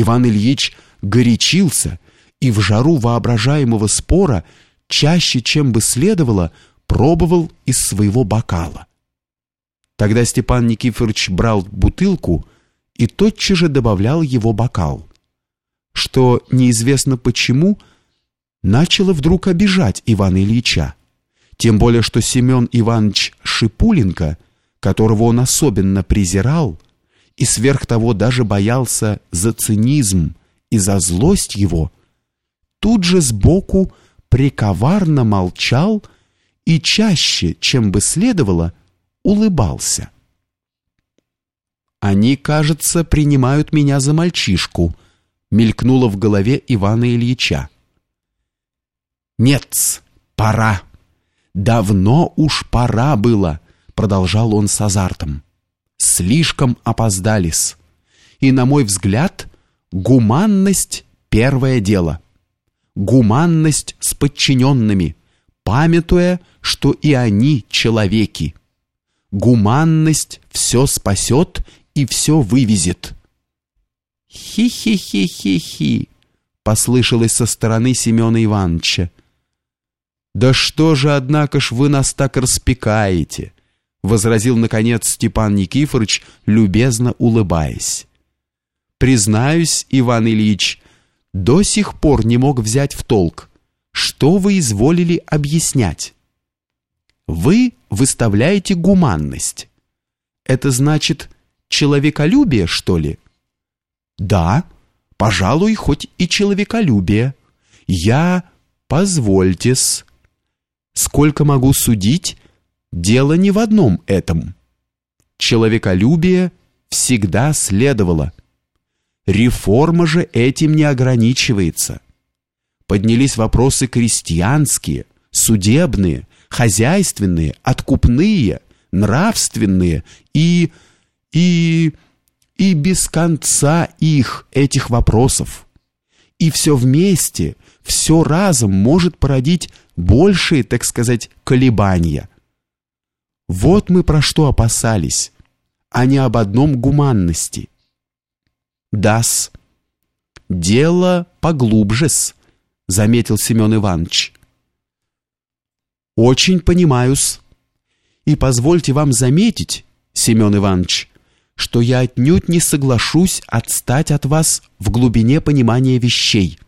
Иван Ильич горячился и в жару воображаемого спора чаще, чем бы следовало, пробовал из своего бокала. Тогда Степан Никифорович брал бутылку и тотчас же добавлял его бокал, что неизвестно почему начало вдруг обижать Ивана Ильича. Тем более, что Семен Иванович Шипуленко, которого он особенно презирал, и сверх того даже боялся за цинизм и за злость его, тут же сбоку приковарно молчал и чаще, чем бы следовало, улыбался. «Они, кажется, принимают меня за мальчишку», мелькнуло в голове Ивана Ильича. «Нет, пора. Давно уж пора было», продолжал он с азартом слишком опоздались. И, на мой взгляд, гуманность – первое дело. Гуманность с подчиненными, памятуя, что и они человеки. Гуманность все спасет и все вывезет. «Хи-хи-хи-хи-хи», — послышалось со стороны Семена Ивановича. «Да что же, однако ж, вы нас так распекаете? Возразил наконец Степан Никифорович, любезно улыбаясь. Признаюсь, Иван Ильич, до сих пор не мог взять в толк, что вы изволили объяснять. Вы выставляете гуманность. Это значит человеколюбие, что ли? Да, пожалуй, хоть и человеколюбие. Я, позвольтесь, сколько могу судить, Дело не в одном этом. Человеколюбие всегда следовало. Реформа же этим не ограничивается. Поднялись вопросы крестьянские, судебные, хозяйственные, откупные, нравственные и... и... и без конца их, этих вопросов. И все вместе, все разом может породить большие, так сказать, колебания – вот мы про что опасались, а не об одном гуманности. Дас. Дело поглубже-с, заметил Семен Иванович. Очень понимаю-с. И позвольте вам заметить, Семен Иванович, что я отнюдь не соглашусь отстать от вас в глубине понимания вещей.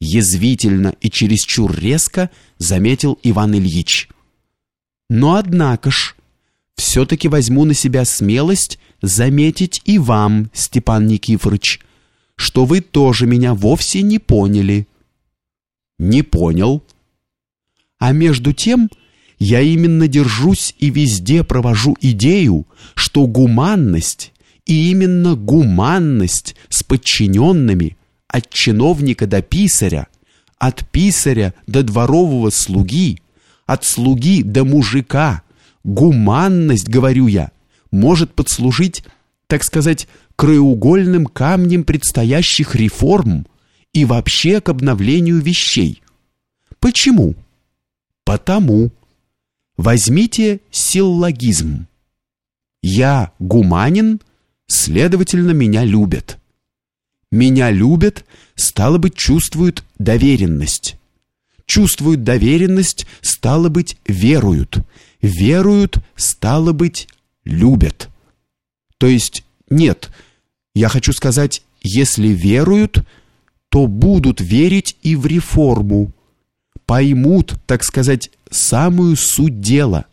Язвительно и чересчур резко заметил Иван Ильич. Но однако ж, все-таки возьму на себя смелость заметить и вам, Степан Никифорович, что вы тоже меня вовсе не поняли. Не понял. А между тем, я именно держусь и везде провожу идею, что гуманность, и именно гуманность с подчиненными, от чиновника до писаря, от писаря до дворового слуги – от слуги до мужика. Гуманность, говорю я, может подслужить, так сказать, краеугольным камнем предстоящих реформ и вообще к обновлению вещей. Почему? Потому. Возьмите силлогизм. Я гуманин, следовательно, меня любят. Меня любят, стало быть, чувствуют доверенность чувствуют доверенность, стало быть, веруют. Веруют, стало быть, любят. То есть, нет, я хочу сказать, если веруют, то будут верить и в реформу. Поймут, так сказать, самую суть дела.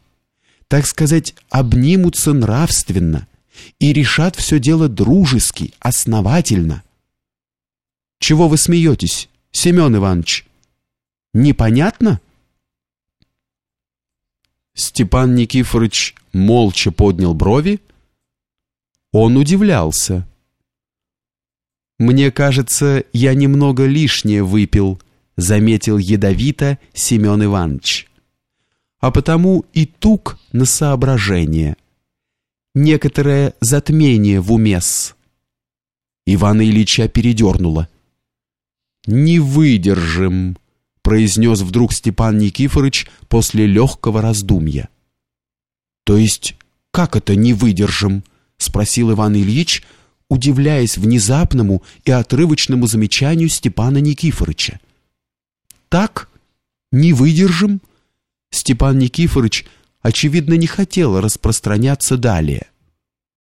Так сказать, обнимутся нравственно и решат все дело дружески, основательно. Чего вы смеетесь, Семен Иванович? Непонятно? Степан Никифорович молча поднял брови. Он удивлялся. «Мне кажется, я немного лишнее выпил», заметил ядовито Семен Иванович. «А потому и тук на соображение. Некоторое затмение в умес». Ивана Ильича передернуло. «Не выдержим», произнес вдруг Степан Никифорович после легкого раздумья. «То есть как это не выдержим?» — спросил Иван Ильич, удивляясь внезапному и отрывочному замечанию Степана Никифорыча. «Так? Не выдержим?» Степан Никифорович, очевидно, не хотел распространяться далее.